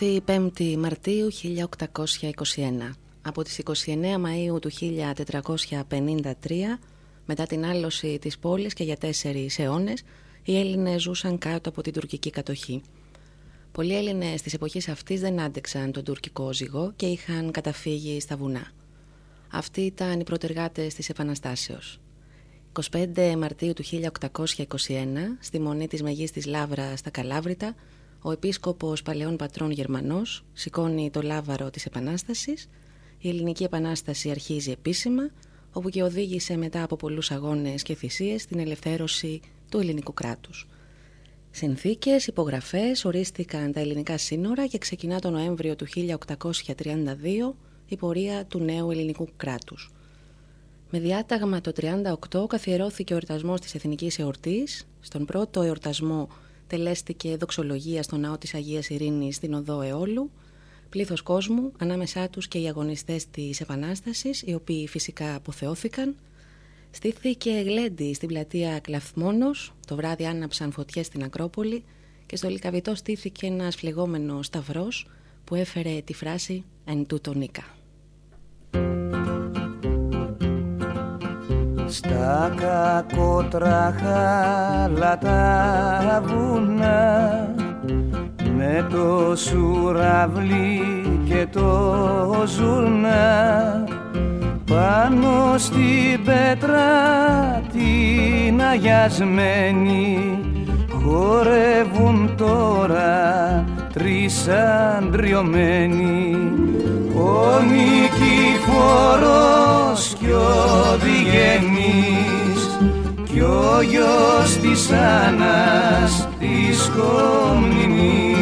25η Μαρτίου 1821. Από τις 29 Μαΐου του 1453, μετά την άλωση της πόλης και για τέσσερις αιώνες, οι Έλληνες ζούσαν κάτω από την τουρκική κατοχή. Πολλοί Έλληνες της εποχής αυτής δεν άντεξαν τον τουρκικό ζυγό και είχαν καταφύγει στα βουνά. Αυτοί ήταν οι προτεργάτες της Επαναστάσεως. 25 Μαρτίου του 1821, στη μονή της Μεγίστης Λάβρα στα Καλάβρητα, ο επίσκοπος παλαιών πατρών Γερμανός σηκώνει το λάβαρο της Επανάστασης. Η Ελληνική Επανάσταση αρχίζει επίσημα, όπου και οδήγησε μετά από πολλούς αγώνες και θυσίες την ελευθέρωση του ελληνικού κράτους. Συνθήκες, υπογραφές, ορίστηκαν τα ελληνικά σύνορα και ξεκινά το Νοέμβριο του 1832 η πορεία του νέου ελληνικού κράτους. Με διάταγμα το 1938 καθιερώθηκε ο εορτασμός της Εθνικής Εορτής. Στον πρώτο εορτασμό τελέστηκε δοξολογία στο ναό της Αγίας Ειρήνης στην οδό Εόλου, πλήθος κόσμου, ανάμεσά τους και οι αγωνιστές της Επανάστασης, οι οποίοι φυσικά αποθεώθηκαν. Στήθηκε γλέντι στην πλατεία Κλαθμόνος, το βράδυ άναψαν φωτιές στην Ακρόπολη και στο Λικαβιτό στήθηκε ένας φλεγόμενος σταυρός που έφερε τη φράση «Εν τούτο νίκα». Στα κακότραχα τα βουνά με το σουραβλί και το ζουρνά πάνω στην πέτρα την αγιασμένη χορεύουν τώρα τρεις αντριωμένοι ο Νικηφόρος κι ο Διγενής κι ο γιος της Άννας της Κομνηνής.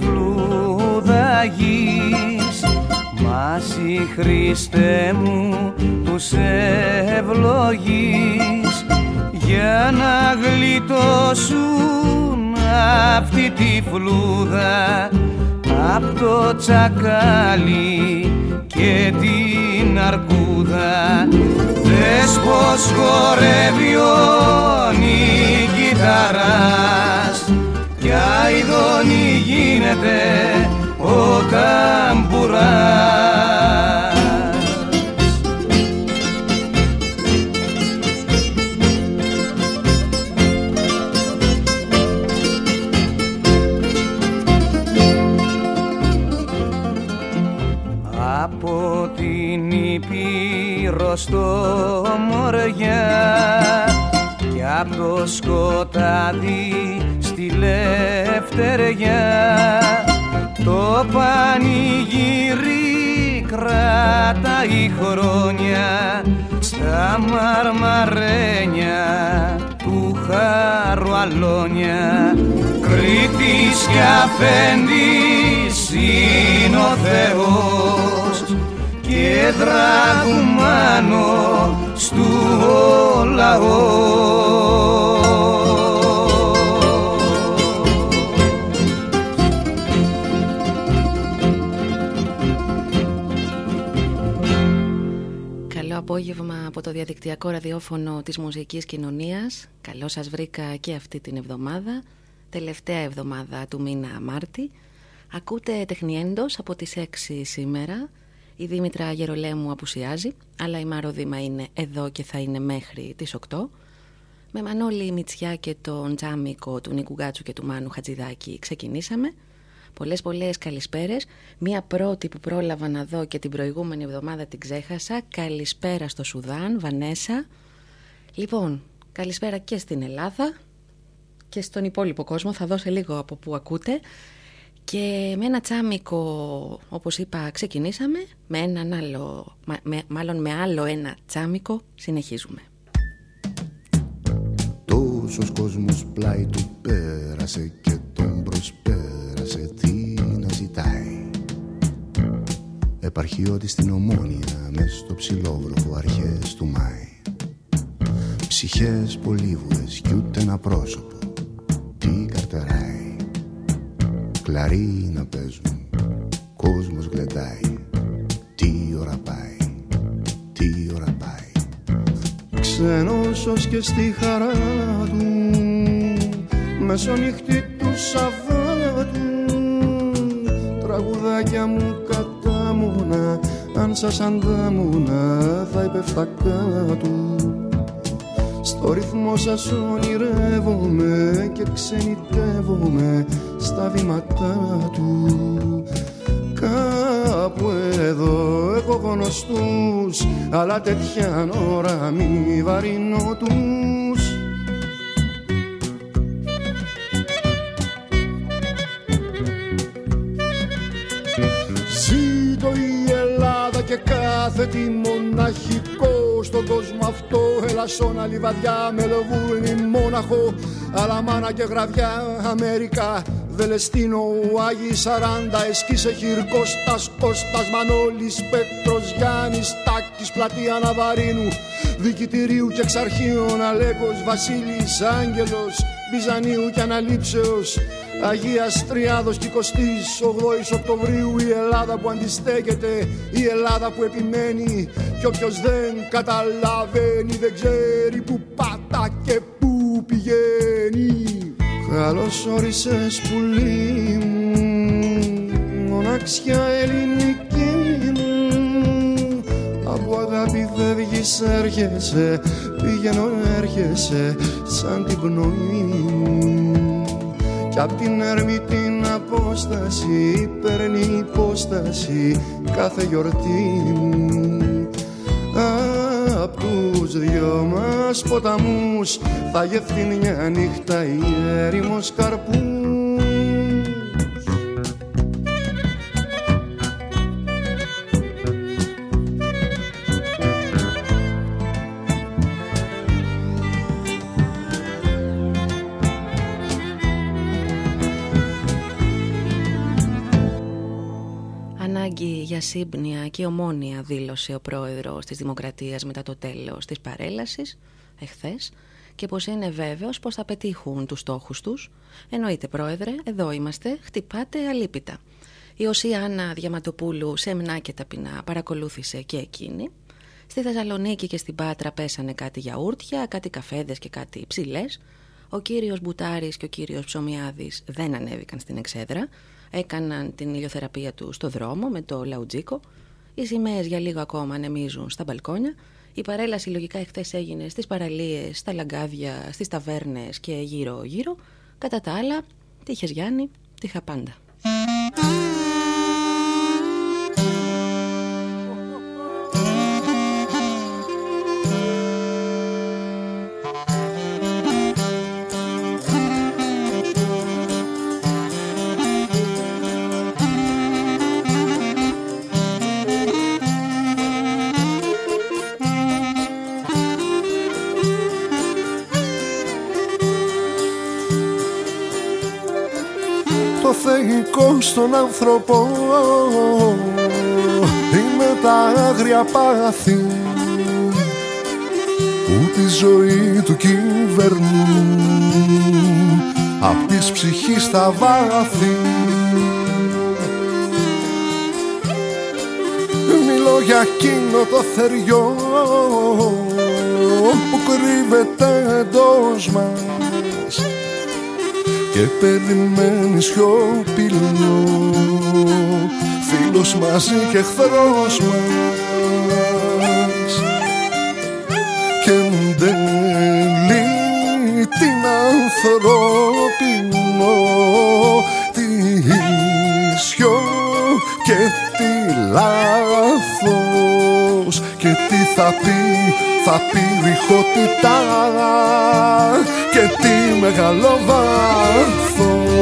Φλούδα γης Μάση Χριστέ μου τους ευλογείς. Για να γλιτώσουν αυτή τη φλούδα απ' το τσακάλι και την αρκούδα. Δες πως χορεύει ο κι αηδόνι γίνεται ο ταμπουράς στο Μοριά και από το σκοτάδι στη λευτεριά το πανηγύρι κρατάει χρόνια στα μαρμαρένια του χαρουαλόνια Κρήτης και αφέντης είναι ο Θεός και δραγουμάνο στου λαός απόγευμα από το διαδικτυακό ραδιόφωνο της μουσικής κοινωνίας. Καλό σας βρήκα και αυτή την εβδομάδα, τελευταία εβδομάδα του μήνα Μάρτη. Ακούτε τεχνιέντος από τις 6 σήμερα. Η Δήμητρα Γερολέμου απουσιάζει, αλλά η Μάρο Δήμα είναι εδώ και θα είναι μέχρι τις 8. Με Μανώλη Μητσιά και τον Τζάμικο του Νίκου Γκάτσου και του Μάνου Χατζηδάκη ξεκινήσαμε. Πολλές πολλές καλησπέρες. Μία πρώτη που πρόλαβα να δω και την προηγούμενη εβδομάδα την ξέχασα. Καλησπέρα στο Σουδάν, Βανέσα. Λοιπόν, καλησπέρα και στην Ελλάδα και στον υπόλοιπο κόσμο. Θα δώσω λίγο από που ακούτε. Και με ένα τσάμικο, όπως είπα, ξεκινήσαμε. Με έναν άλλο, μάλλον με άλλο ένα τσάμικο συνεχίζουμε. Τόσος κόσμος πλάι του πέρασε και τον προσπέρασε σε τι να ζητάει; Επαρχιώτη στην Ομόνια μες στο ψηλόβροχο αρχές του Μάη Ψυχές πολύβουρες κι ούτε ένα πρόσωπο τι καρτεράει; Κλαρί να παίζουν. Κόσμος γλεντάει. Τι ώρα πάει. Τι ώρα πάει. Ξένος και στη χαρά του. Μεσονύχτη του Σαββάτου. Τραγουδάκια μου κατάμουνα. Αν σας αντάμουνα θα υπεφτά κάτω. Στο ρυθμό σας ονειρεύομαι και ξενιτεύομαι στα βήματά του. Κάπου εδώ έχω γνωστούς αλλά τέτοια ώρα μη βαρύνω τους. Ζήτω η Ελλάδα και κάθε τι μοναχικό στον κόσμο αυτό. Ελασσόνα, Λιβαδιά, Μελοβούνι, Μόναχο Αλαμάνα και Γραβιά, Αμέρικα Βελεστίνο, Άγιοι Σαράντα, Εσκίσε Χιρκώστας, Κώστας, Μανώλης, Πέτρος, Γιάννης, Τάκης, Πλατεία Ναβαρίνου Δικητηρίου και Εξαρχείων, Αλέκος, Βασίλης, Άγγελος, Μπιζανίου και Αναλήψεως Αγίας Τριάδος και 28 Οκτωβρίου η Ελλάδα που αντιστέκεται η Ελλάδα που επιμένει κι όποιος δεν καταλαβαίνει δεν ξέρει που πατά και που πηγαίνει Καλώς όρισες πουλί μου μοναξιά ελληνική μου. Από αγάπη φεύγεις έρχεσαι πηγαίνω έρχεσαι σαν την πνοή μου. Κι απ' την έρμη την απόσταση παίρνει υπόσταση κάθε γιορτή μου Απ' τους δυο μας ποταμούς. Θα γευτεί μια νύχτα η έρημος καρπούς σύμπνοια και ομόνια δήλωσε ο πρόεδρος της Δημοκρατίας μετά το τέλος της παρέλασης εχθές και πως είναι βέβαιος πως θα πετύχουν τους στόχους τους. Εννοείται πρόεδρε, εδώ είμαστε, χτυπάτε αλίπητα. Η Οσιάνα Διαματοπούλου σεμνά και ταπεινά παρακολούθησε και εκείνη. Στη Θεσσαλονίκη και στην Πάτρα πέσανε κάτι γιαούρτια, κάτι καφέδες και κάτι ψηλές. Ο κύριος Μπουτάρης και ο κύριος Ψωμιάδης δεν ανέβηκαν στην εξέδρα έκαναν την ηλιοθεραπεία του στο δρόμο με το λαουτζίκο. Οι σημαίες για λίγο ακόμα ανεμίζουν στα μπαλκόνια. Η παρέλαση λογικά εχθές έγινε στις παραλίες, στα λαγκάδια, στις ταβέρνες και γύρω-γύρω. Κατά τα άλλα, τύχες Γιάννη, τύχα πάντα. Στον άνθρωπο. Είναι τα άγρια πάθη που τη ζωή του κυβερνούν. Απ' της ψυχής τα βάθη. Μιλώ για εκείνο το θεριό που κρύβεται εντός μας και περιμένει σιωπηλό. Φίλος μαζί και εχθρός μας. Και τέλει την ανθρώπινο τη ισιό και τη λάθος. Και τι θα πει θα πει ρηχότητα και τι μεγάλο βάθος.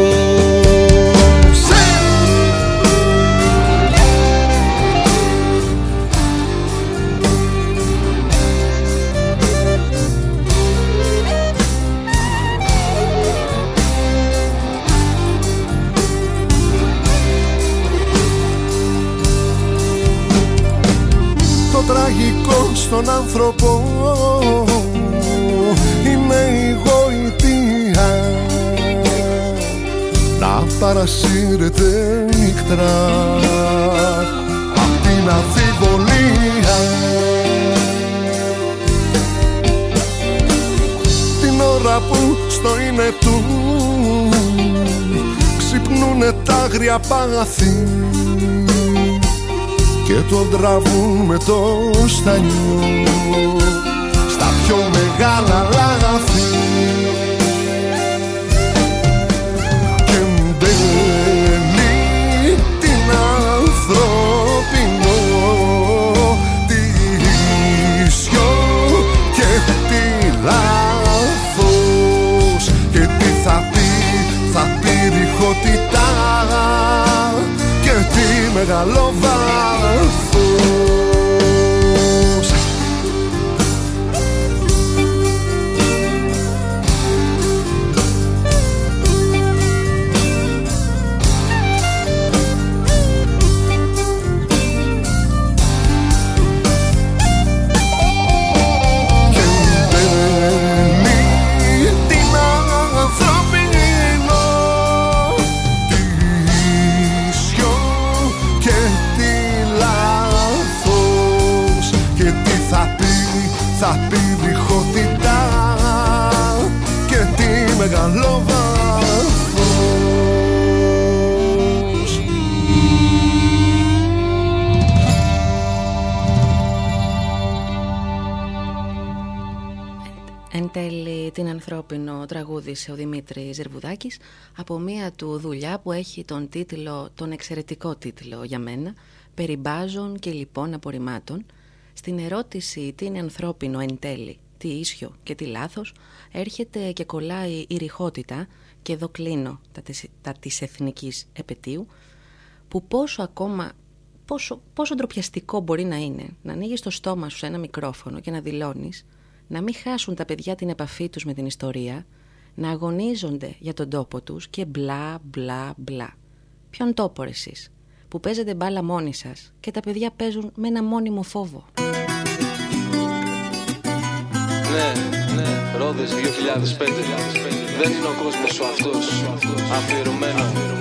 Το τραγικό στον άνθρωπο παρασύρεται νύκτρα απ' την αμφιβολία. Την ώρα που στο είναι του ξυπνούνε τα άγρια παγαθή και τον τραβούν με το στανιό στα πιο μεγάλα λαγαθή τι Δημήτρης Ζερβουδάκης από μία του δουλειά που έχει τον τίτλο, τον εξαιρετικό τίτλο για μένα «Περιμπάζων και λοιπόν απορριμμάτων». Στην ερώτηση τι είναι ανθρώπινο εν τέλει, τι ίσιο και τι λάθος έρχεται και κολλάει η ρηχότητα και εδώ κλείνω τα της, τα της εθνικής επαιτίου που πόσο ακόμα πόσο, πόσο ντροπιαστικό μπορεί να είναι να ανοίγεις το στόμα σου σε ένα μικρόφωνο και να δηλώνεις να μην χάσουν τα παιδιά την επαφή τους με την ιστορία, να αγωνίζονται για τον τόπο τους και μπλα μπλα μπλα. Ποιον τόπο εσείς, που παίζετε μπάλα μόνοι σας και τα παιδιά παίζουν με ένα μόνιμο φόβο. Ναι, ναι, Ρόδες 2005, δεν είναι ο κόσμος ο αυτός, αφιερωμένο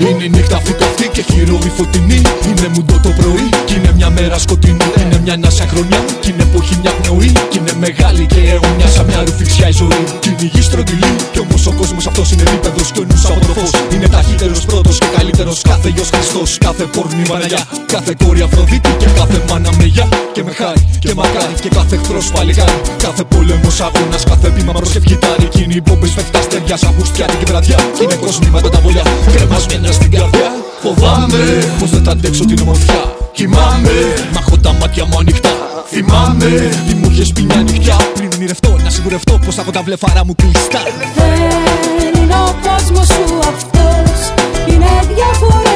είναι νύχτα φουκαυτή και χειρόη φωτεινή. Είναι μουντό το πρωί κι είναι μια μέρα σκοτεινή. Είναι μια νάσα χρονιά κι είναι εποχή μια πνοή. Κι είναι μεγάλη και αιωνιά σαν μια ρουφιξιά η ζωή. Κι είναι η γη στρογγυλή κι όμως ο κόσμος αυτός είναι επίπεδος κι ο νους από το φω. Είναι ταχύτερος πρώτος και καλύτερος κάθε γιος Χριστός. Κάθε πόρνη μαναγιά, κάθε κόρη Αφροδίτη και κάθε μάνα με γεια. Και με χάρη και μακάρι και κάθε εχθρός παλιγάρι. Κάθε πόλεμος αγώνας, κάθε βήμα προσευχητάρι. Κι είναι οι μπόμπε φεύγτα στεριά σαν την βραδιά. Κι είναι κοσμήματα τα βολιά, κρεμασμένα στην καρδιά Φοβάμαι πως δεν θα αντέξω την ομορφιά Κοιμάμαι, μα έχω τα μάτια μου ανοιχτά Θυμάμαι, τι μου είχες πει μια νυχτιά Πριν ονειρευτώ, να σιγουρευτώ πως θα έχω τα βλεφάρα μου κλειστά. Δεν είναι ο κόσμος σου αυτός Είναι διαφορετικός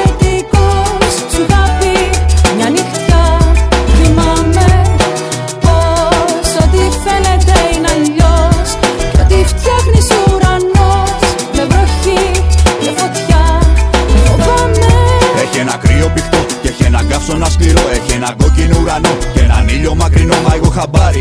καύσωνα σκληρό. Έχει ένα κόκκινο ουρανό και έναν ήλιο μακρινό. Μα εγώ χαμπάρι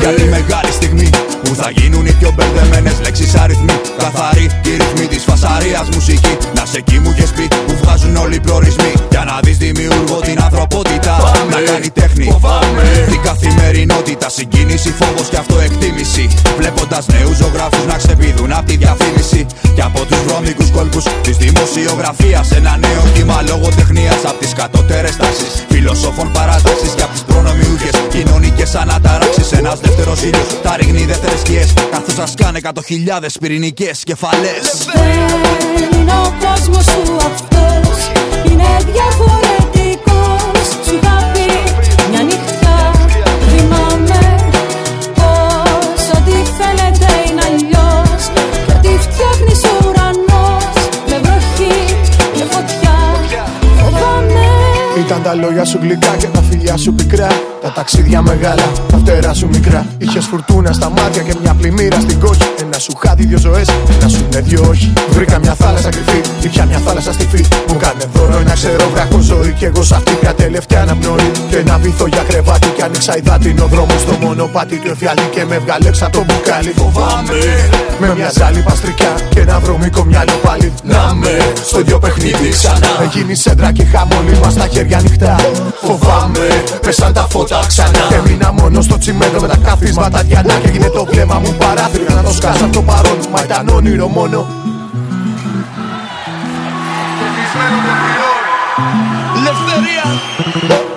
για τη μεγάλη στιγμή που θα γίνουν οι πιο μπερδεμένες λέξεις αριθμοί. Καθαρή η ρυθμή της φασαρίας μουσική. Να σε εκεί μου είχε πει που βγάζουν όλοι οι προορισμοί. Για να δεις δημιουργώ την ανθρωπότητα. Να κάνει τέχνη. Φοβάμαι. Την καθημερινότητα. Συγκίνηση, φόβος και αυτοεκτίμηση. Βλέποντας νέους ζωγράφους να ξεπηδούν από τη διαφήμιση. Και από τους βρώμικους κόλπους της δημοσιογραφίας. Ένα νέο κύμα λογοτεχνία από τις κατώτερες τάσει. Φιλοσόφων παράταξη και από τις προνομιούχες κοινωνικές αναταράξεις. Ένας δεύτερος ήλιος τα ρίχνει δεύτερες σκιές. Καθώς σας κάνε εκατοχιλιάδες πυρηνικές κεφαλές. Δεν είναι ο κόσμος σου αυτός. Είναι διαφορετικός. Ήταν τα λόγια σου γλυκά και τα φιλιά σου πικρά Τα ταξίδια μεγάλα, τα φτερά σου μικρά. Είχες φουρτούνα στα μάτια και μια πλημμύρα στην κόχη. Ένα σου χάδι, δύο ζωές, ένα σου είναι δύο όχι. Βρήκα μια θάλασσα κρυφή, ήπια μια θάλασσα στη φύ. Μου κάνε δώρο ένα ξέρω βράχο ζωή. Κι εγώ σ' αυτή πια τελευταία αναπνοή. Και ένα βυθό για κρεβάτι. Κι άνοιξα υδάτινο δρόμος στο μονοπάτι του εφιαλί. Και με βγάλε έξω από το μπουκάλι. Φοβάμαι με μια ζάλη παστρικιά και ένα βρωμικό μυαλό πάλι. Να με στο δυο παιχνίδι ξανά. Γίνει σέντρα και χαμόλι μας τα χέρια ανοιχτά. Φοβάμαι, πέσαν τα φώτα ξανά. Και μείνα μόνος στο τσιμέντο με τα καθίσματα διανά. Και έγινε το βλέμμα μου παράθυρο να το σκάσω από το παρόν. Μα ήταν όνειρο μόνο. Ελευθερία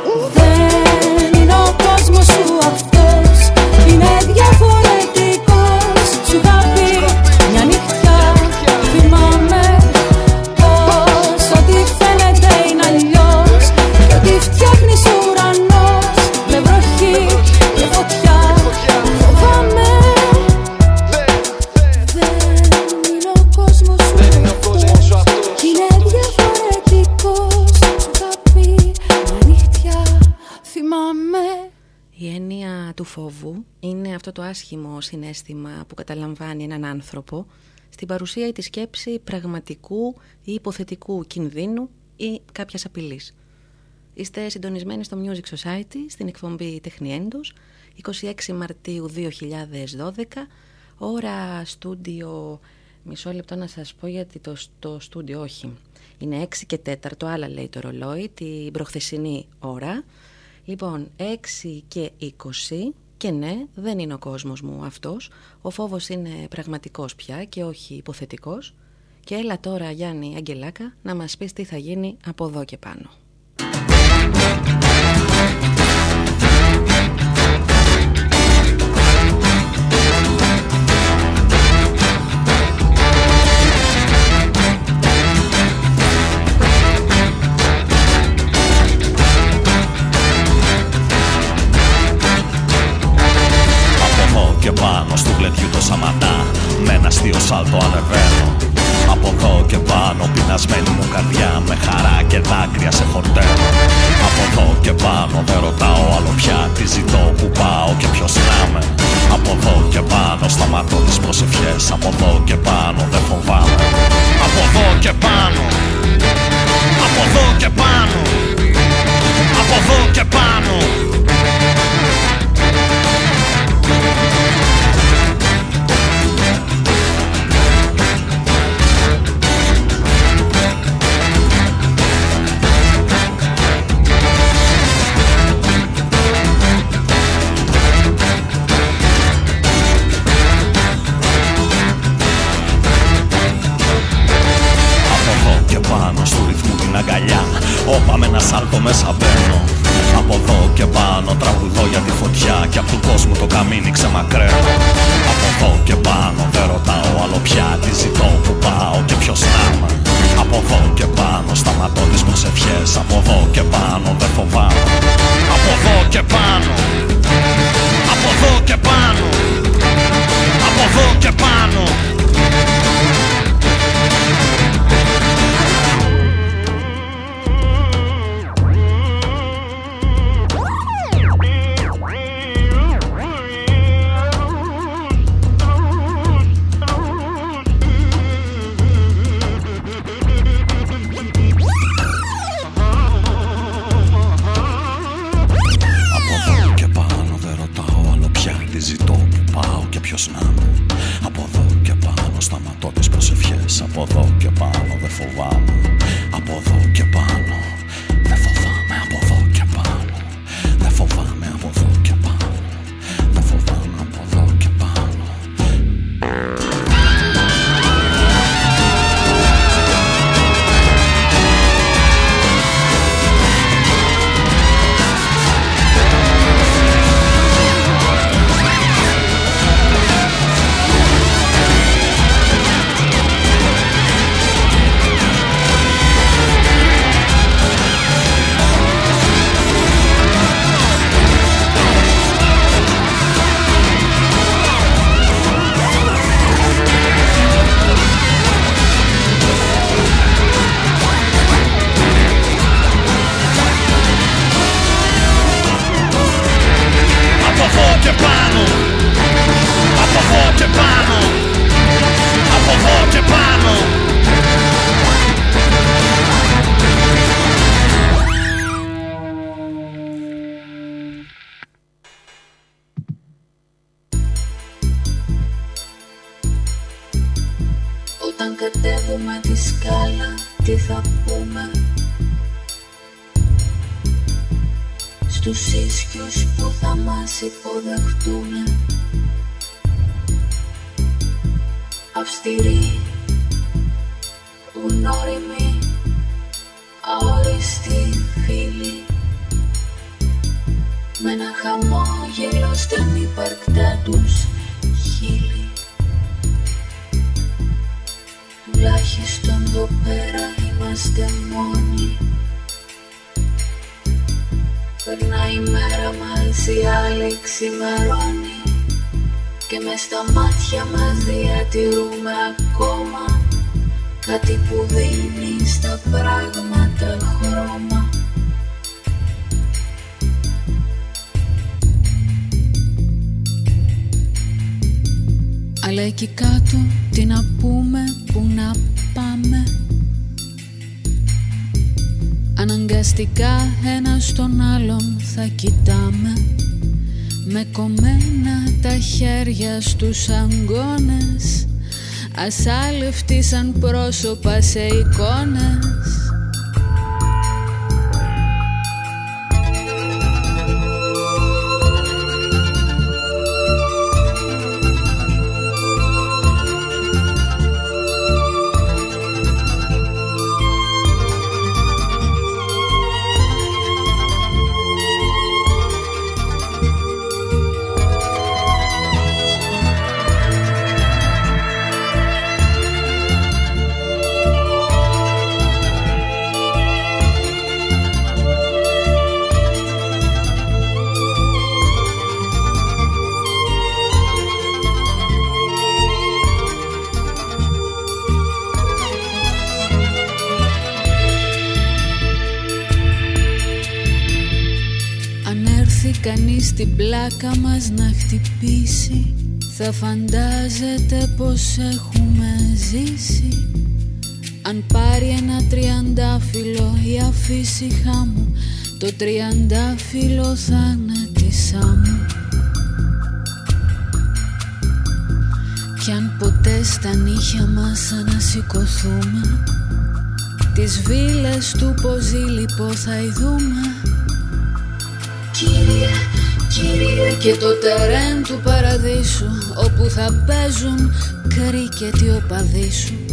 το άσχημο συνέστημα που καταλαμβάνει έναν άνθρωπο στην παρουσία ή τη σκέψη πραγματικού ή υποθετικού κινδύνου ή κάποιας απειλής. Είστε συντονισμένοι στο Music Society στην εκπομπή Τεχνιέντους 26 Μαρτίου 2012 ώρα στούντιο μισό λεπτό να σας πω γιατί το, το στούντιο όχι είναι 6 και 4 άλλα λέει το ρολόι την προχθεσινή ώρα Λοιπόν, 6 και 20 και ναι, δεν είναι ο κόσμος μου αυτός. Ο φόβος είναι πραγματικός πια και όχι υποθετικός. Και έλα τώρα Γιάννη Αγγελάκα να μας πεις τι θα γίνει από εδώ και πάνω. Και πάνω στο γλεντιού το σαματά Με ένα αστείο σάλτο ανεβαίνω. Από εδώ και πάνω πεινασμένη μου καρδιά Με χαρά και δάκρυα σε χορταίνω. Από εδώ και πάνω δεν ρωτάω άλλο πια Τι ζητώ, που πάω και ποιος να είμαι. Από εδώ και πάνω σταματώ τις προσευχές Από εδώ και πάνω δεν φοβάμαι. Από εδώ και πάνω Από εδώ και πάνω Από εδώ και πάνω Όπα με ένα σάλτο μέσα μπαίνω. Από εδώ και πάνω τραγουδώ για τη φωτιά Και απ' του κόσμου το καμίνι ξεμακραίνω. Από εδώ και πάνω δεν ρωτάω άλλο πια Τι ζητώ, που πάω και ποιος να είμαι. Από εδώ και πάνω σταματώ τις προσευχές Από εδώ και πάνω δεν φοβάμαι. Από εδώ και πάνω. Από εδώ και πάνω. Από εδώ και πάνω Αυστηροί, ουνόριμοι, αόριστοι φίλοι με ένα χαμόγελο στα υπαρκτά τους χείλη. Τουλάχιστον εδώ πέρα είμαστε μόνοι. Περνάει η μέρα μας, η άλλη ξημερώνει Και μες στα μάτια μας διατηρούμε ακόμα. Κάτι που δίνει στα πράγματα χρώμα. Αλλά εκεί κάτω τι να πούμε, που να πάμε. Αναγκαστικά ένα στον άλλον θα κοιτάμε Με κομμένα τα χέρια στους αγκώνες Ασάλευτοι σαν πρόσωπα σε εικόνες στην πλάκα μας να χτυπήσει. Θα φαντάζεται πως έχουμε ζήσει. Αν πάρει ένα τριαντάφυλλο ή αφήσει χάμου Το τριαντάφυλλο θα είναι της άμμου. Κι αν ποτέ στα νύχια μας ανασηκωθούμε Τις βίλες του ποζίλιπο θα ειδούμε Κύριε, Κύριε και το τερέν του παραδείσου Όπου θα παίζουν κρίκετ οι οπαδοί σου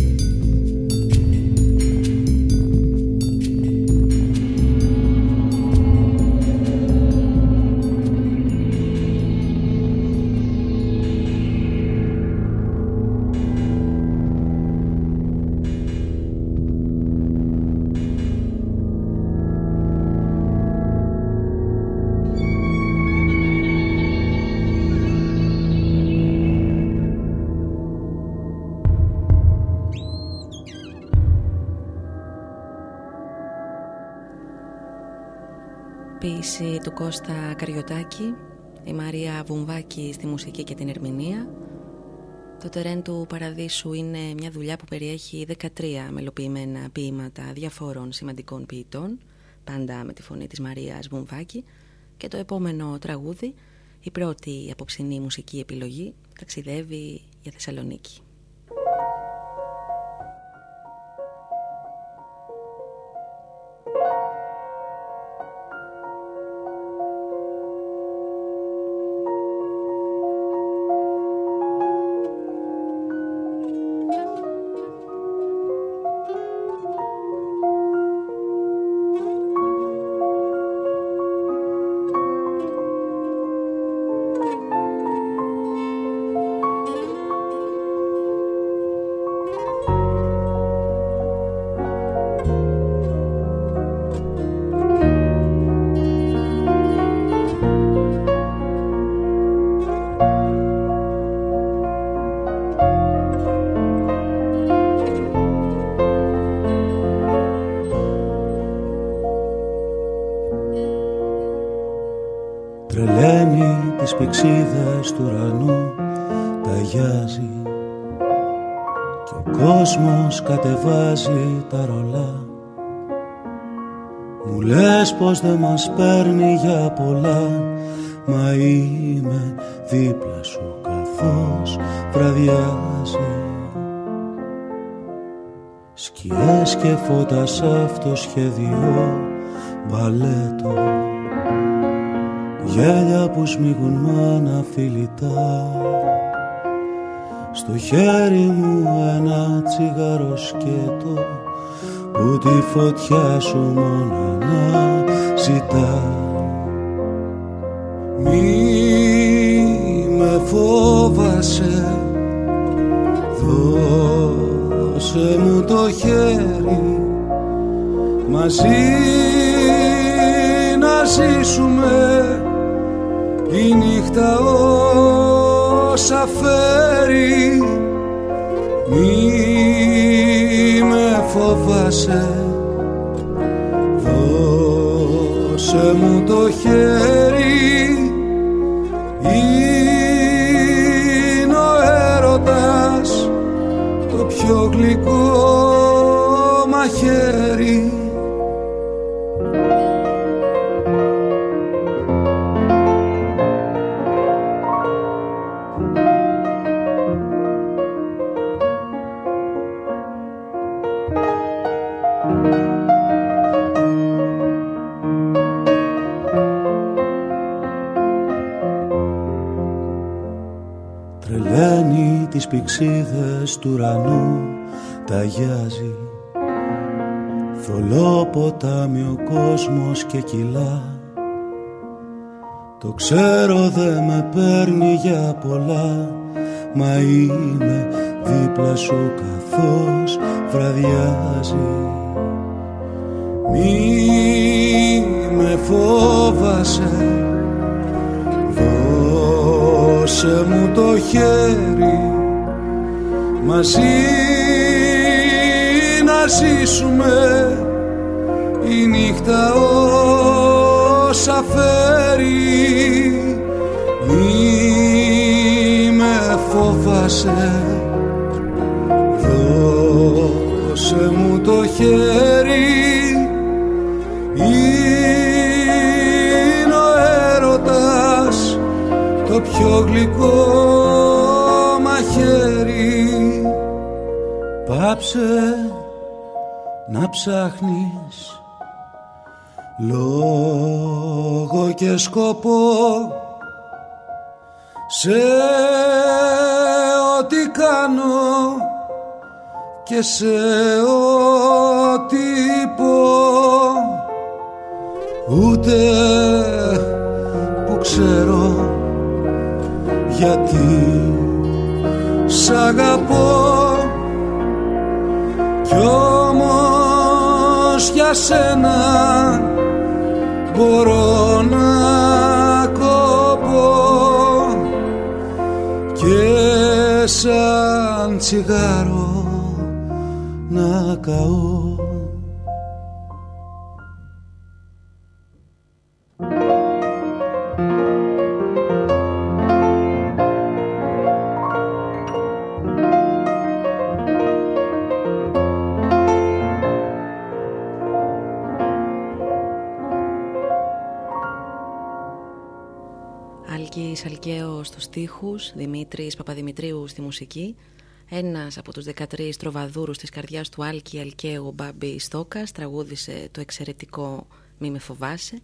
του Κώστα Καριωτάκη, η Μαρία Βουμβάκη στη μουσική και την ερμηνεία. Το τερέν του Παραδείσου είναι μια δουλειά που περιέχει 13 μελοποιημένα ποίηματα διαφόρων σημαντικών ποιητών, πάντα με τη φωνή της Μαρίας Βουμβάκη και το επόμενο τραγούδι, η πρώτη απόψινή μουσική επιλογή, ταξιδεύει για Θεσσαλονίκη. Πως δεν μας παίρνει για πολλά. Μα είμαι δίπλα σου καθώς βραδιάζει. Σκιές και φώτα σ' αυτό σχέδιο μπαλέτο. Γέλια που σμίγουν μάνα φιλιτάς Στο χέρι μου ένα τσιγάρο σκέτο Που τη φωτιά σου μόνο να ζητά. Μη με φόβασε Δώσε μου το χέρι μαζί να ζήσουμε η νύχτα όσα φέρει μη με φοβάσαι. Δώσε μου το χέρι. Είναι ο έρωτας το πιο γλυκό μαχαίρι πηξίδες του ουρανού ταγιάζει Θολό ποτάμι ο κόσμος και κιλά Το ξέρω δε με παίρνει για πολλά Μα είμαι δίπλα σου καθώς βραδιάζει. Μη με φόβασες Δώσε μου το χέρι μαζί να ζήσουμε η νύχτα όσα φέρει. Μη με φόβασε δώσε μου το χέρι. Είναι ο έρωτας το πιο γλυκό Πάψε να ψάχνεις. Λόγο και σκοπό σε ό,τι κάνω και σε ό,τι πω. Ούτε που ξέρω γιατί σ' αγαπώ κι όμως για σένα μπορώ να κοπώ και σαν τσιγάρο να καώ στίχους, Δημήτρης Παπαδημητρίου στη μουσική, ένας από τους 13 τροβαδούρους της καρδιάς του Άλκη Αλκαίου Μπάμπη Στόκας τραγούδισε το εξαιρετικό «Μη με φοβάσαι»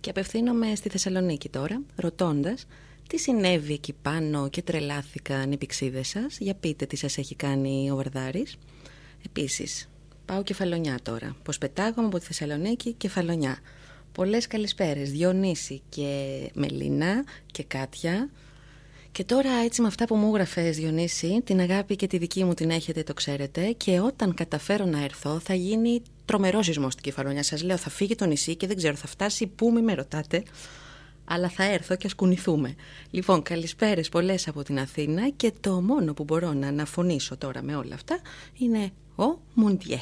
και απευθύνομαι στη Θεσσαλονίκη τώρα, ρωτώντας τι συνέβη εκεί πάνω και τρελάθηκαν οι πηξίδες σας, για πείτε τι σας έχει κάνει ο Βαρδάρης. Επίσης, πάω κεφαλονιά τώρα, πως πετάγομαι από τη Θεσσαλονίκη κεφαλονιά. Πολλές καλησπέρες, Διονύση και Μελίνα και Κάτια. Και τώρα έτσι με αυτά που μου έγραφες Διονύση, την αγάπη και τη δική μου την έχετε το ξέρετε και όταν καταφέρω να έρθω θα γίνει τρομερός σεισμός στην Κεφαλονιά. Σας λέω θα φύγει το νησί και δεν ξέρω θα φτάσει πού μη με ρωτάτε. Αλλά θα έρθω και ας κουνηθούμε. Λοιπόν, καλησπέρες πολλές από την Αθήνα και το μόνο που μπορώ να αναφωνήσω τώρα με όλα αυτά είναι ο Μουντιέ.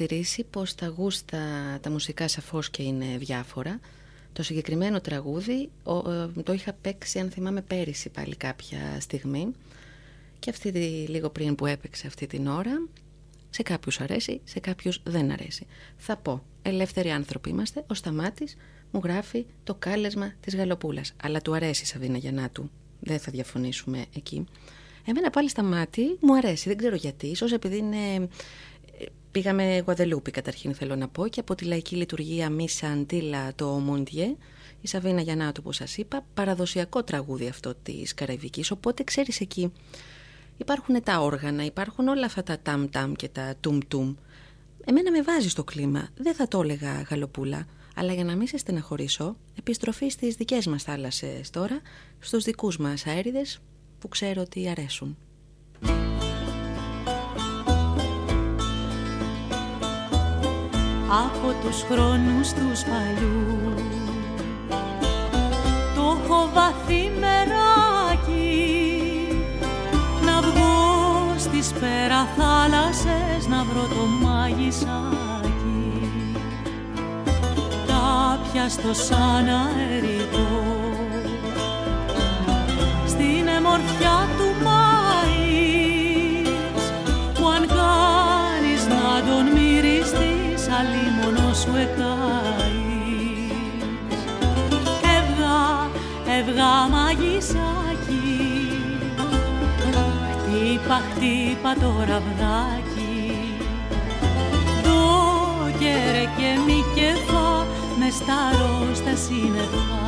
Παρατηρήσει πως τα γούστα, τα μουσικά σαφώς και είναι διάφορα. Το συγκεκριμένο τραγούδι ε, το είχα παίξει αν θυμάμαι πέρυσι πάλι κάποια στιγμή και αυτή τη, λίγο πριν που έπαιξε αυτή την ώρα σε κάποιους αρέσει, σε κάποιους δεν αρέσει. Θα πω, ελεύθεροι άνθρωποι είμαστε, ο Σταμάτης μου γράφει το κάλεσμα της Γαλοπούλας. Αλλά του αρέσει η Σαβίνα Γιαννάτου, δεν θα διαφωνήσουμε εκεί. Εμένα πάλι Σταμάτη μου αρέσει, δεν ξέρω γιατί, ίσως επειδή είναι Πήγαμε Γουαδελούπη καταρχήν θέλω να πω και από τη λαϊκή λειτουργία Μίσα Αντίλα το Μοντιέ η Σαβίνα Γιαννάτου που σας είπα παραδοσιακό τραγούδι αυτό της Καραϊβικής. Οπότε ξέρεις εκεί υπάρχουν τα όργανα, υπάρχουν όλα αυτά τα ταμ ταμ και τα τουμ τουμ εμένα με βάζει στο κλίμα, δεν θα το έλεγα γαλοπούλα αλλά για να μην σε στεναχωρήσω επιστροφή στις δικές μας θάλασσες τώρα στους δικούς μας αέριδες που ξέρω ότι αρέσουν από τους χρόνους τους παλιούς. Το έχω βαθύ μεράκι να βγω στις πέρα θάλασσες να βρω το μάγισσάκι τα πιαστο σαν αεριτό στην εμορφιά του Μάης μόνο σου εκάεις Έβγα, έβγα μαγισάκι Χτύπα, χτύπα το ραβδάκι. Το κέρε και μη κεφά με σταρό στα σύννεφα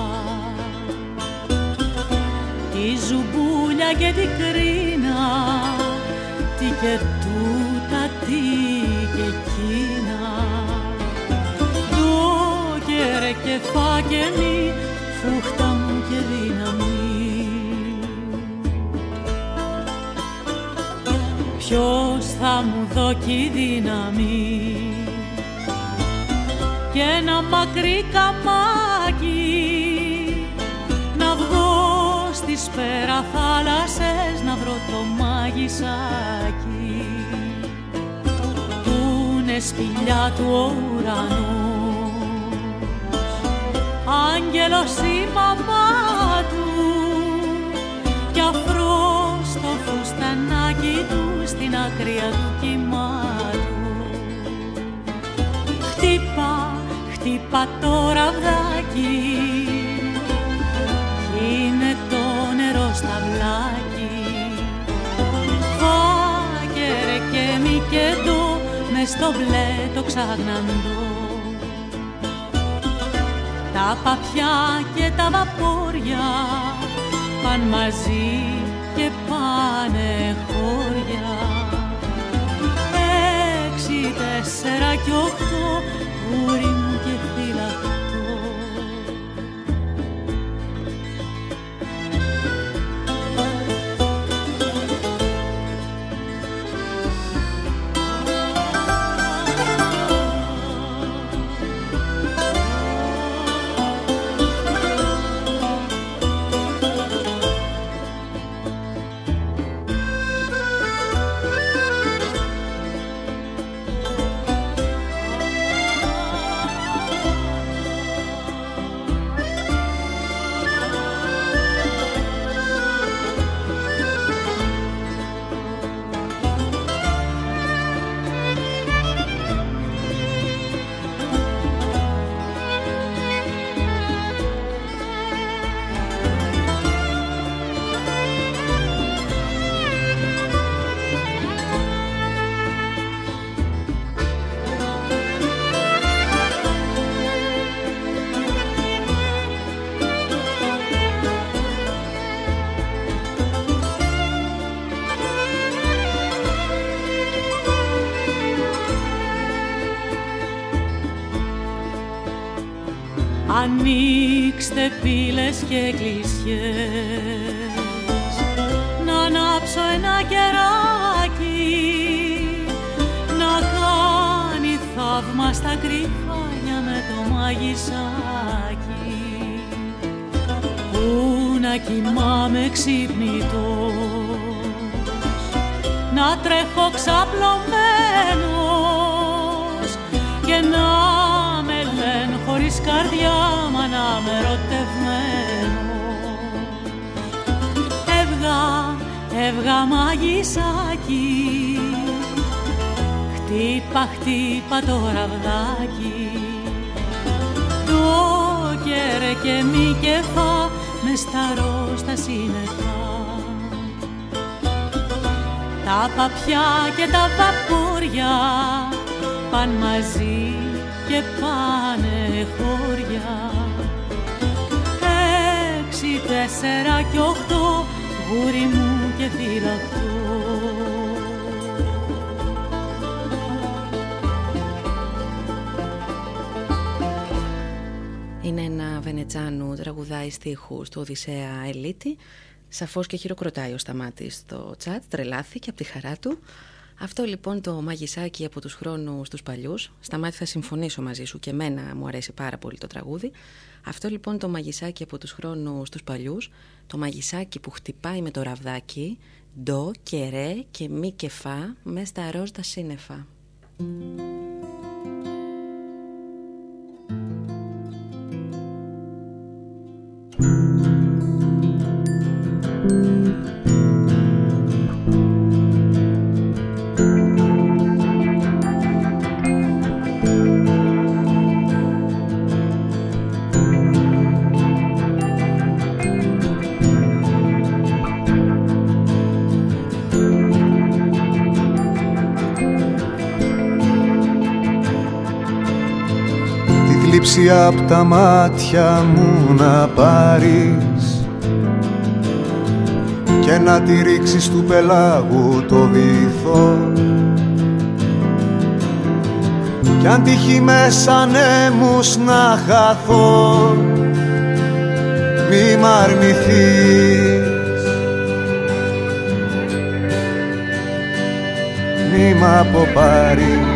Τη ζουμπούλια και την κρίνα Τι και τούτα, τι και φάκελη, φούχτα μου και δύναμη. Ποιος θα μου δώσει δύναμη; Και ένα μακρύ καμάκι να βγω στις πέρα θάλασσες να βρω το μάγισσάκι που είναι σπηλιά του ουρανού άγγελος η μαμά του. Κι αφρός το φουστανάκι του στην άκρια του κοιμάτου. Χτύπα, χτύπα το ραβδάκι. Είναι το νερό στα βλάκι. Φάκερε και μη και μες στο μπλε το ξαγναντό τα παπιά και τα βαπόρια παν μαζί και πάνε χώρια. Έξι, τέσσερα και οχτώ γουρι Ανοίξτε πύλες και εκκλησιές Να ανάψω ένα κεράκι Να κάνει θαύμα στα κρυφάνια με το μαγισάκι Πού να κοιμάμαι ξυπνητός Να τρέχω ξαπλωμένος Και να με λένε χωρίς καρδιά μα να με ερωτευμένο Έβγα, έβγα μαγισάκι Χτύπα, χτύπα το ραβδάκι. Το κέρε και μη κεφά μες σταρώ στα σύννεφα Τα παπιά και τα βαπόρια παν μαζί και πάνε χώρια Έξι, τέσσερα και οχτώ γούρι μου και φυλακτό Είναι ένα Βενετζάνου τραγουδάει στίχους του Οδυσσέα Ελίτη. Σαφώς και χειροκροτάει ο Σταμάτης στο τσάτ, τρελάθηκε από τη χαρά του. Αυτό λοιπόν το μαγισάκι από τους χρόνους τους παλιούς, Σταμάτη θα συμφωνήσω μαζί σου και εμένα μου αρέσει πάρα πολύ το τραγούδι. Αυτό λοιπόν το μαγισάκι από τους χρόνους τους παλιούς, το μαγισάκι που χτυπάει με το ραβδάκι, ντο και ρε και μη και φα, μες στα ροζ τα σύννεφα. Τη θλίψη απ' τα μάτια μου να πάρεις και να τη ρίξεις του πελάγου το βυθό. Κι αν τύχει μέσα νέμους να χαθώ μη μ' αρνηθείς. Μη μ' αποπάρεις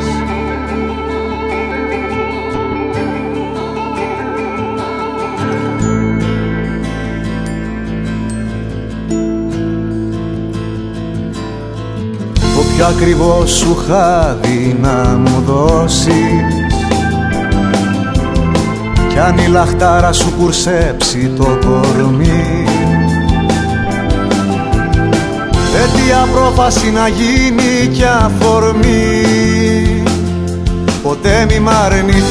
Όποιο ακριβώς σου χάδι να μου δώσεις. Κι αν η λαχτάρα σου κουρσέψει το κορμί. Τέτοια πρόφαση να γίνει κι αφορμή. Ποτέ μη μ' αρνηθείς.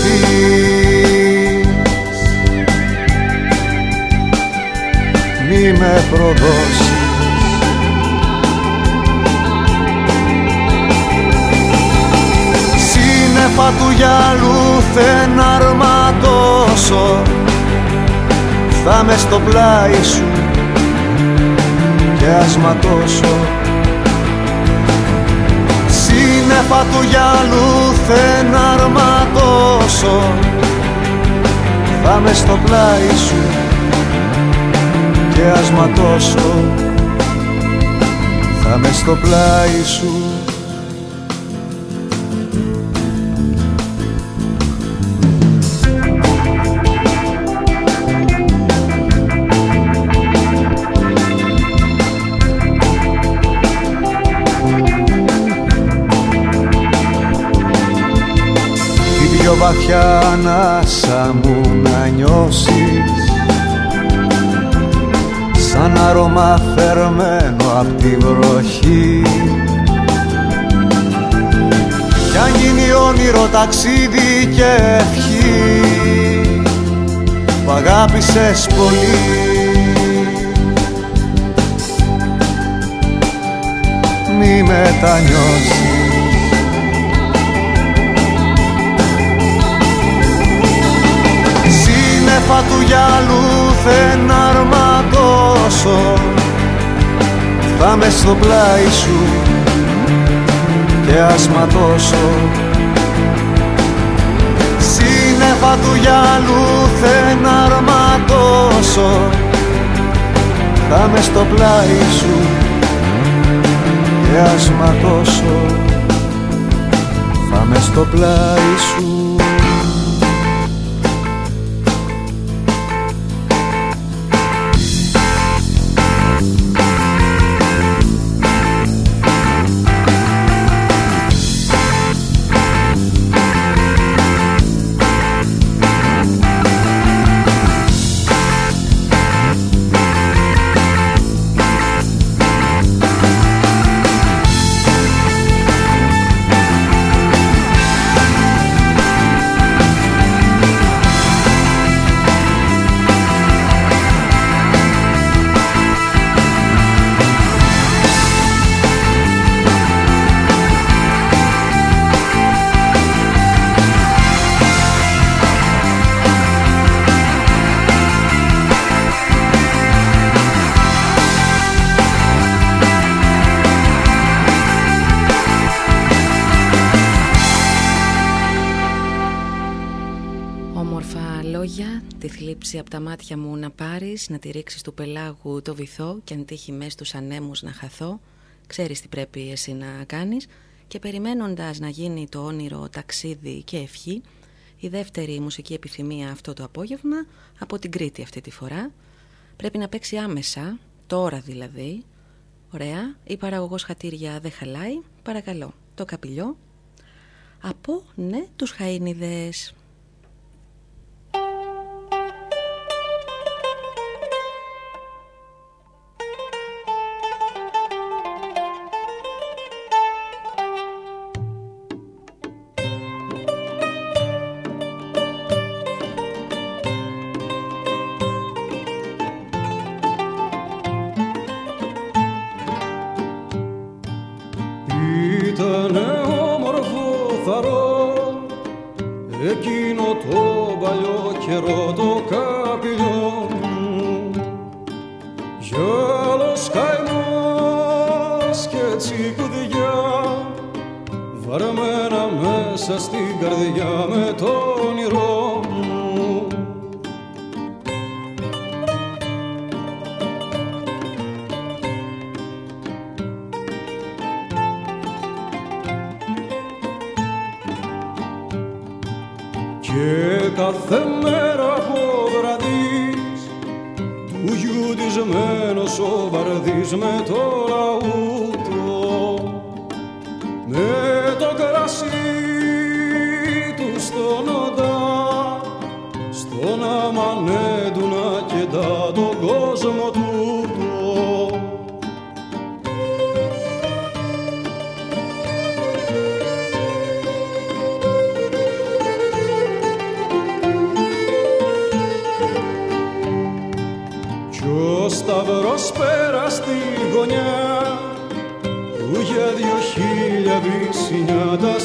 Μη με προδώσεις σύννεφα του γυαλού δεν αρματώσω. Θα μες στο πλάι σου και ασματώσω σύννεφα του γυαλού δεν αρματώσω. Θα μες στο πλάι σου και ασματώσω θα μες στο πλάι σου ανάσα μου να νιώσεις. Σαν αρώμα φερμένο απ' τη βροχή. Κι αν γίνει όνειρο ταξίδι και ευχή Που αγάπησες πολύ. Μη μετανιώσεις σύννεφα του γυαλού δεν αρματώσω θα μες στο πλάι σου και ασματώσω σύννεφα του γυαλού θα αρματώσω Θα μες στο πλάι σου και ας ματώσω. Θα μες στο πλάι σου μάτια μου να πάρεις, να τη ρίξεις του πελάγου το βυθό και αν τύχει μες στους ανέμους να χαθώ, ξέρεις τι πρέπει εσύ να κάνεις. Και περιμένοντας να γίνει το όνειρο ταξίδι και ευχή, η δεύτερη μουσική επιθυμία αυτό το απόγευμα, από την Κρήτη αυτή τη φορά, πρέπει να παίξει άμεσα, τώρα δηλαδή, ωραία, η παραγωγός χατήρια δεν χαλάει, παρακαλώ, το καπηλιό, από, ναι, τους χαΐνιδες. μια βυσινιά τα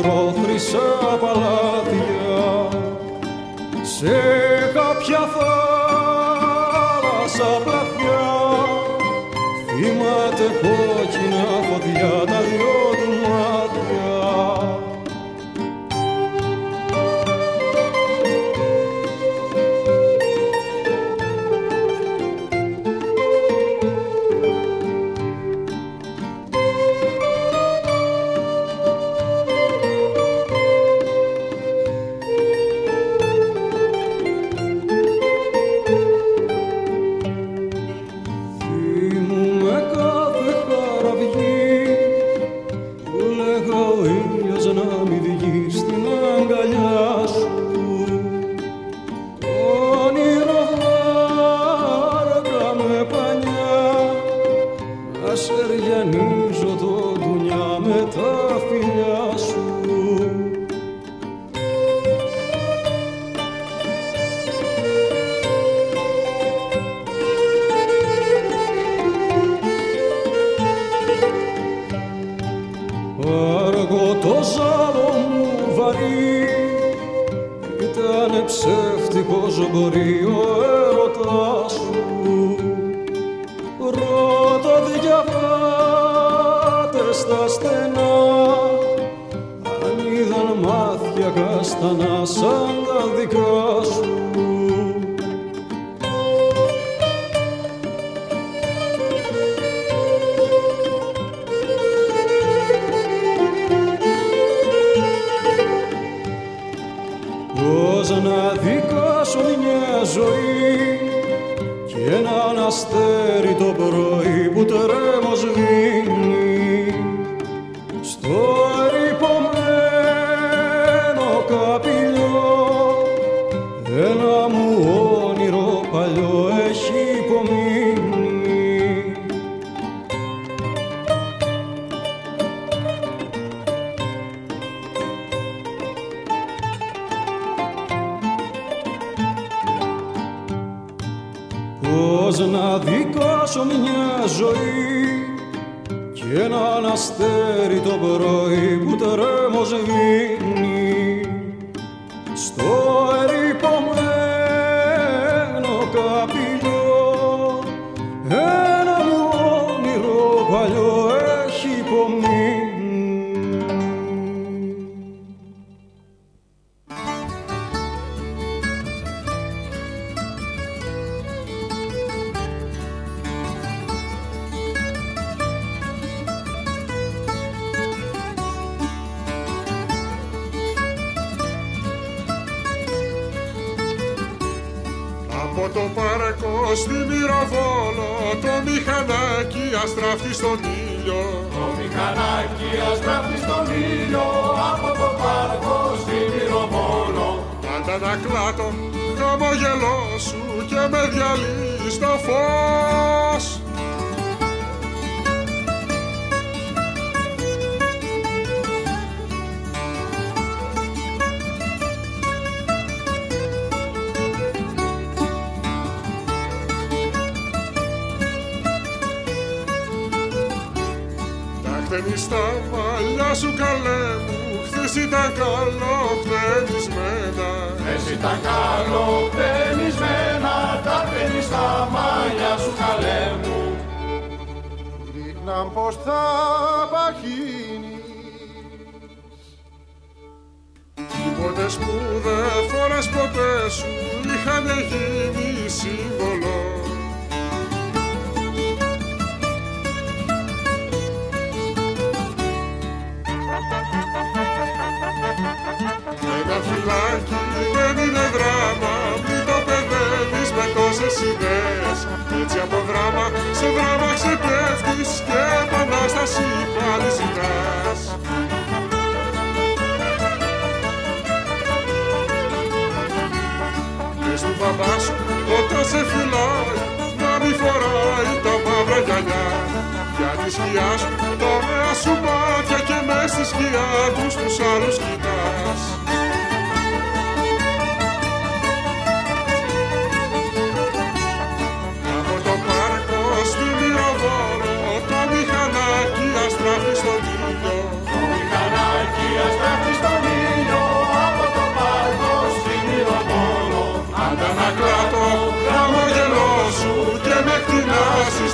πικρόχρυσά παλάτια σε κάποια θάλασσα μου βαρύ. Ήταν ψεύτικο ζομπορεί ο έρωτάς σου. Πρώτα διαβάτε στα στενά. Αν είδαν μάτια καστανά σαν τα δικά σου. Και έναν αστέρι το πρωί που τρέμω σβήνει Μυροβόλο το μηχανάκι αστράφτει στον ήλιο Το μηχανάκι αστράφτει στον ήλιο από το πάρκο στη Μυροβόλο. Αντανακλά το χαμογελό σου και με διαλύεις στο φως Τα χτενιστά μαλλιά σου καλέ μου χθες ήταν καλοχτενισμένα Εσύ τα καλοπτενισμένα τα παίρνεις στα μαλλιά σου καλέ μου. Δείχναν πως θα παχύνεις. Τίποτες σπουδαίες ποτέ σου είχαν γίνει σύμβολο Ένα φυλάκι δεν είναι δράμα Μην το παιδεύεις με τόσες ιδέες. Έτσι από δράμα σε δράμα ξεπέφτεις Και επανάσταση πάλι ζητάς. Πες του μπαμπά σου όταν σε φυλάει Να μη φοράει τα μαύρα γυαλιά. Για τη σκιά σου τα ωραία σου μάτια Και μες στη σκιά τους τους άλλους κοιτάς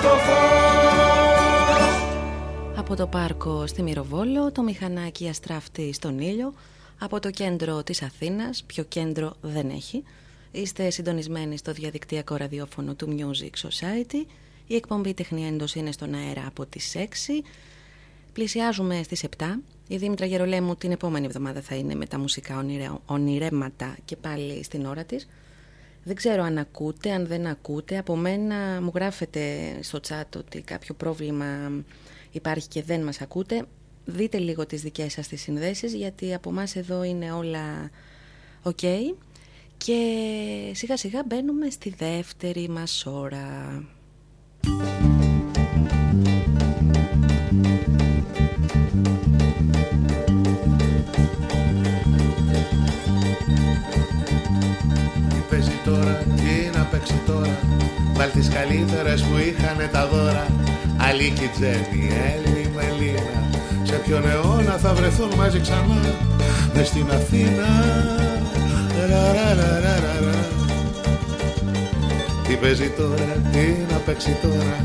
στο φως Από το πάρκο στη Μυροβόλο, το μηχανάκι αστράφτη στον ήλιο, από το κέντρο της Αθήνας, πιο κέντρο δεν έχει. Είστε συντονισμένοι στο διαδικτυακό ραδιόφωνο του Music Society. Η εκπομπή Τεχνία Έντος είναι στον αέρα από τις 6. Πλησιάζουμε στις 7. Η Δήμητρα Γερολέμου την επόμενη εβδομάδα θα είναι με τα μουσικά ονειρε- ονειρέματα και πάλι στην ώρα της. Δεν ξέρω αν ακούτε, αν δεν ακούτε. Από μένα μου γράφετε στο chat ότι κάποιο πρόβλημα υπάρχει και δεν μας ακούτε. Δείτε λίγο τις δικές σας τις συνδέσεις γιατί από μας εδώ είναι όλα ok. Και σιγά σιγά μπαίνουμε στη δεύτερη μας ώρα. Τι να παίξει τώρα; Βάλ τις καλύτερες που είχανε τα δώρα. Αλίκη Τζένι, Έλλη Μελίνα Σε ποιον αιώνα θα βρεθούν μαζί ξανά; Μες στην Αθήνα. Ρα, ρα, ρα, ρα, ρα, ρα. Τι παίζει τώρα, τι να παίξει τώρα;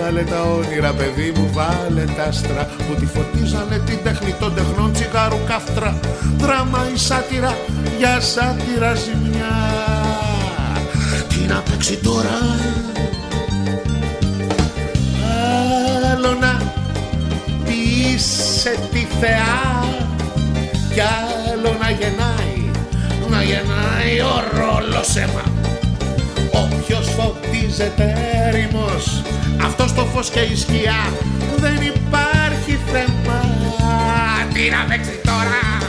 Βάλε τα όνειρα παιδί μου, βάλε τα άστρα. Που τη φωτίζανε την τέχνη των τεχνών τσιγάρου καυτρά Δράμα ή σάτυρα, για σάτυρα ζημιά. Τι να παίξει τώρα. Άλλο να πείσαι τη θεά Κι άλλο να γεννάει, να γεννάει ο ρόλος αίμα. Όποιος φωτίζεται έρημος Αυτός το φως και η σκιά Δεν υπάρχει θέμα. Τι να παίξει τώρα;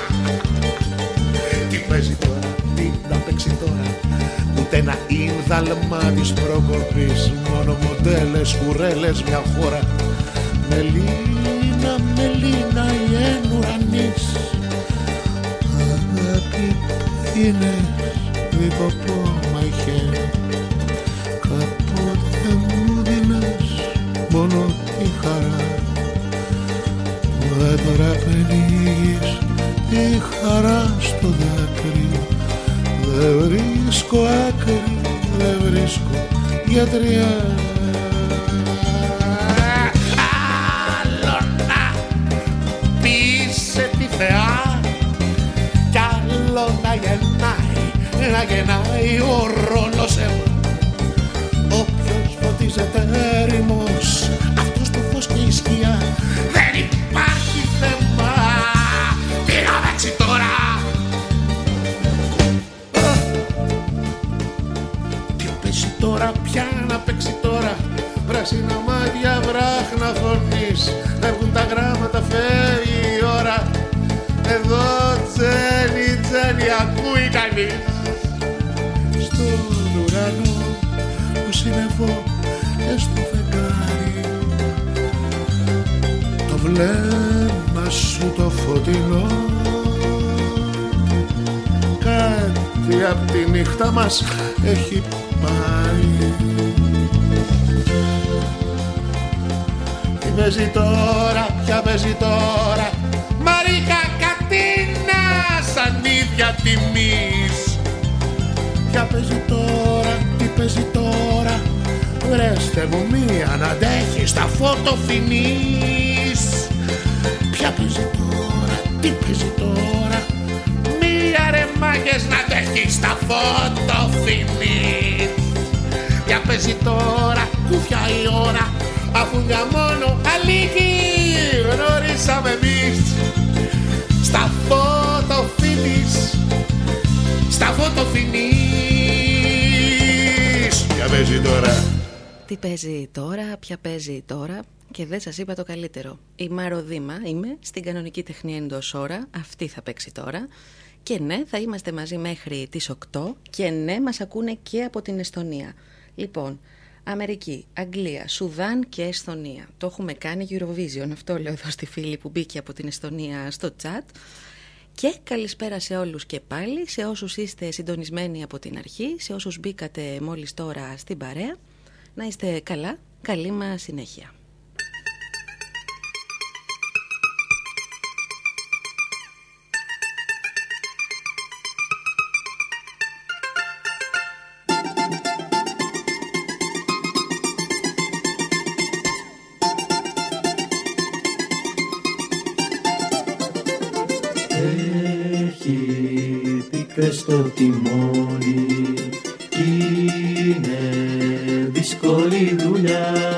Τι παίζει τώρα; Τι να παίξει τώρα; Ούτε ένα ίνδαλμα της προκοπής. Μόνο μοντέλες, κουρέλες, μια χώρα. Μελίνα, Μελίνα η εν ουρανής Αγάπη είναι δικοπόμα είχε Κάποτε μου δίνες μόνο τη χαρά. Δεν τώρα πνίγεις τη χαρά στο δάκρυ Δεν βρίσκω άκρη, δεν βρίσκω γιατριά. Άλλο να πείσαι τη θεά κι άλλο να γεννάει, να γεννάει Στον ουρανό που συνεβώ και στο φεγγάρι. Το βλέμμα σου το φωτεινό. Κάτι απ' τη νύχτα μας έχει πάρει Τι παίζει τώρα, ποια παίζει τώρα Μαρίκα Κατίνα σαν ίδια τιμής. Ποια παίζει τώρα, τι παίζει τώρα. Βρέστε μου μία να αντέχει στα φωτοφινής Ποια παίζει τώρα, τι παίζει τώρα. Μία ρε μάγκες να αντέχει στα φωτοφινής Ποια παίζει τώρα, κούφια η ώρα Αφού για μόνο αλήκη γνωρίσαμε εμείς Στα φωτοφινής Στα φωτοφινής Ποια παίζει τώρα; Τι παίζει τώρα, ποια παίζει τώρα και δεν σας είπα το καλύτερο. Η Μάρο Δήμα είμαι στην κανονική τεχνία εντός ώρα, αυτή θα παίξει τώρα. Και ναι, θα είμαστε μαζί μέχρι τις 8 και ναι, μας ακούνε και από την Εστονία. Λοιπόν, Αμερική, Αγγλία, Σουδάν και Εσθονία. Το έχουμε κάνει Eurovision, αυτό λέω εδώ στη φίλη που μπήκε από την Εστονία στο chat. Και καλησπέρα σε όλους και πάλι, σε όσους είστε συντονισμένοι από την αρχή, σε όσους μπήκατε μόλις τώρα στην παρέα. Να είστε καλά, καλή μας συνέχεια. Πίκρες στο τιμόνι. Κι είναι δύσκολη δουλειά